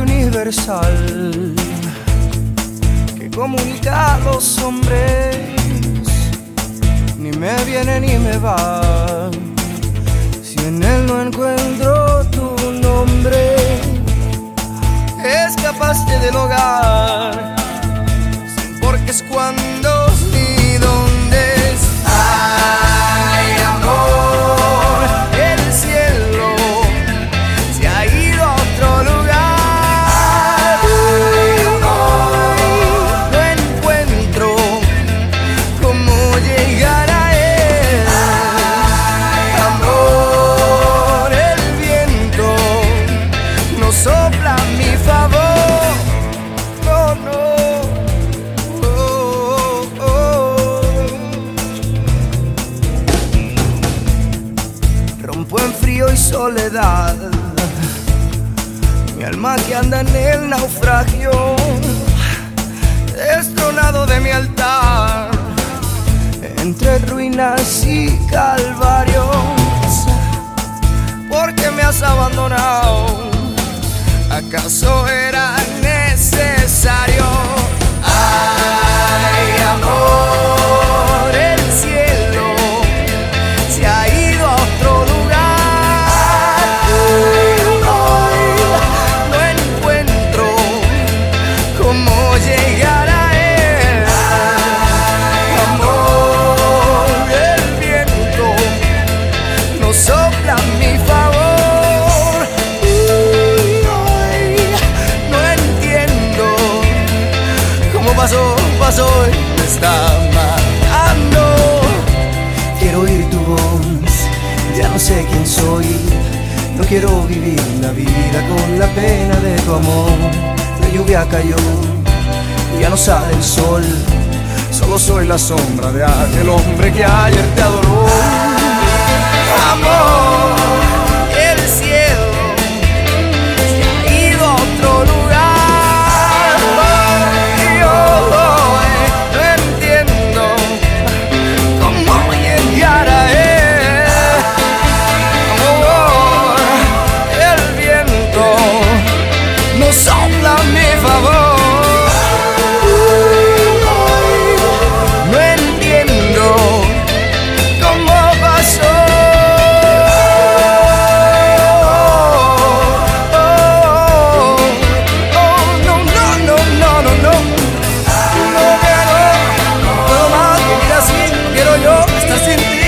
universal que comunica a los hombres. Ni me viene ni me va. Si en él no encuentro tu nombre, es capaz de hogar. Porque es cuando soledad. Mi alma que anda en el naufragio, destronado de mi altar, entre ruinas y calvarios, porque me has abandonado. ¿Acaso era pasó, pasó y me está matando. Quiero oír tu voz, ya no sé quién soy. No quiero vivir la vida con la pena de tu amor. La lluvia cayó, ya no sale el sol. Solo soy la sombra de aquel hombre que ayer te adoró. la sentencia.